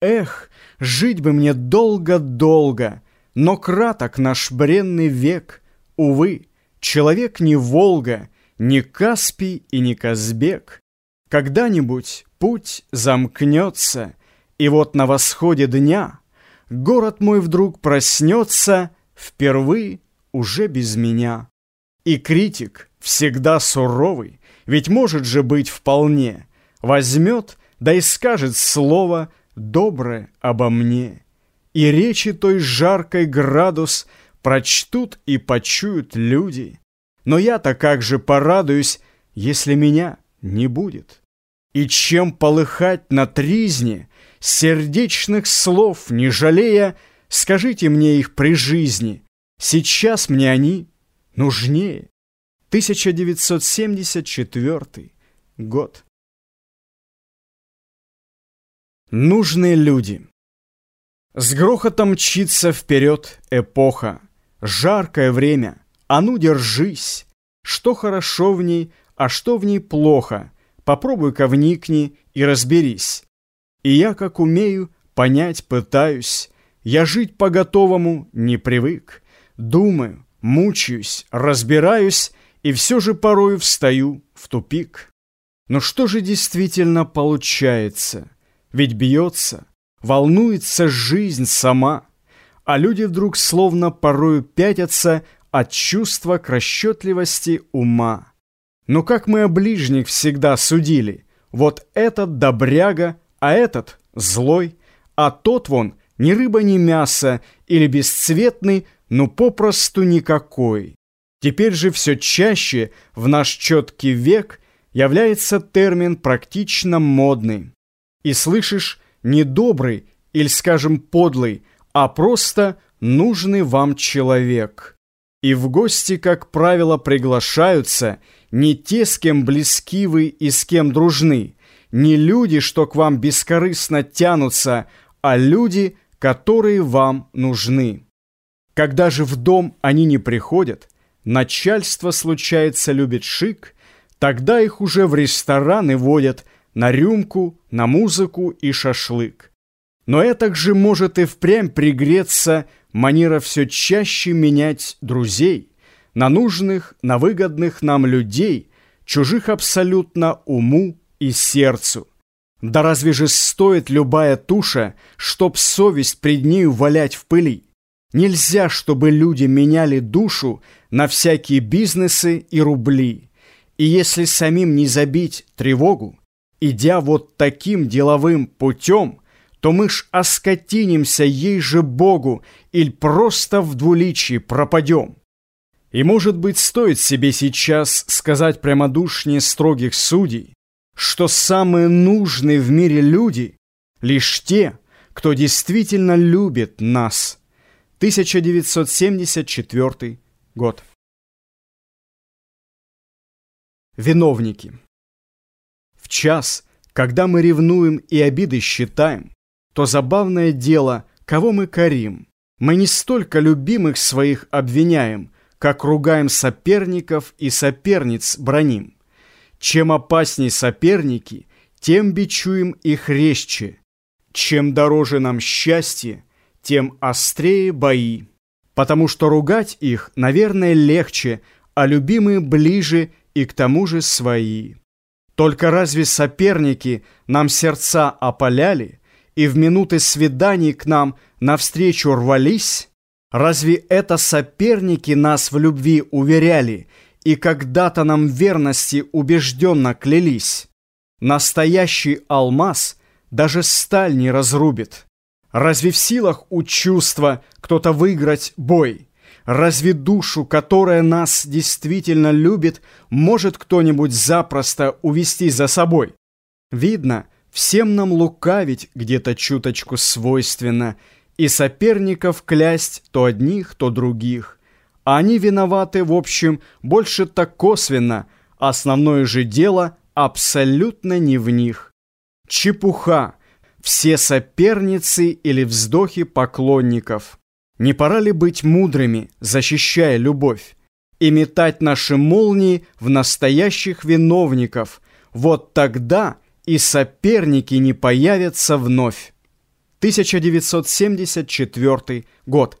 Эх, жить бы мне долго-долго, но краток наш бренный век. Увы, человек не Волга, не Каспий и не Казбек. Когда-нибудь путь замкнется, и вот на восходе дня город мой вдруг проснется впервые уже без меня. И критик всегда суровый, ведь может же быть вполне, возьмет, да и скажет слово доброе обо мне. И речи той жаркой градус прочтут и почуют люди. Но я-то как же порадуюсь, если меня не будет. И чем полыхать на тризне, сердечных слов не жалея, скажите мне их при жизни, сейчас мне они нужнее. 1974 год. Нужные люди. С грохотом мчится вперед эпоха. Жаркое время, а ну держись. Что хорошо в ней, а что в ней плохо. Попробуй-ка вникни и разберись. И я, как умею, понять пытаюсь. Я жить по-готовому не привык. Думаю, мучаюсь, разбираюсь, и все же порою встаю в тупик. Но что же действительно получается? Ведь бьется, волнуется жизнь сама, а люди вдруг словно порою пятятся от чувства к расчетливости ума. Но как мы о ближних всегда судили, вот этот добряга, а этот злой, а тот вон ни рыба, ни мясо или бесцветный, но попросту никакой. Теперь же все чаще в наш четкий век является термин практично модный. И слышишь не добрый или, скажем, подлый, а просто нужный вам человек. И в гости, как правило, приглашаются не те, с кем близки вы и с кем дружны, не люди, что к вам бескорыстно тянутся, а люди, которые вам нужны. Когда же в дом они не приходят, начальство, случается, любит шик, тогда их уже в рестораны водят на рюмку, на музыку и шашлык. Но это же может и впрямь пригреться манера все чаще менять друзей на нужных, на выгодных нам людей, чужих абсолютно уму и сердцу. Да разве же стоит любая туша, чтоб совесть пред нею валять в пыли? Нельзя, чтобы люди меняли душу на всякие бизнесы и рубли. И если самим не забить тревогу, идя вот таким деловым путем, то мы ж оскотинимся ей же Богу или просто в двуличии пропадем. И, может быть, стоит себе сейчас сказать прямодушнее строгих судей, что самые нужные в мире люди лишь те, кто действительно любит нас – 1974 год. Виновники. Час, когда мы ревнуем и обиды считаем, то забавное дело, кого мы корим. Мы не столько любимых своих обвиняем, как ругаем соперников и соперниц броним. Чем опасней соперники, тем бичуем их резче. Чем дороже нам счастье, тем острее бои. Потому что ругать их, наверное, легче, а любимые ближе и к тому же свои. Только разве соперники нам сердца опаляли и в минуты свиданий к нам навстречу рвались? Разве это соперники нас в любви уверяли и когда-то нам верности убежденно клялись? Настоящий алмаз даже сталь не разрубит. Разве в силах у чувства кто-то выиграть бой? Разве душу, которая нас действительно любит, может кто-нибудь запросто увести за собой? Видно, всем нам лукавить где-то чуточку свойственно и соперников клясть то одних, то других. А они виноваты, в общем, больше так косвенно, основное же дело абсолютно не в них. Чепуха! все соперницы или вздохи поклонников. Не пора ли быть мудрыми, защищая любовь, и метать наши молнии в настоящих виновников? Вот тогда и соперники не появятся вновь. 1974 год.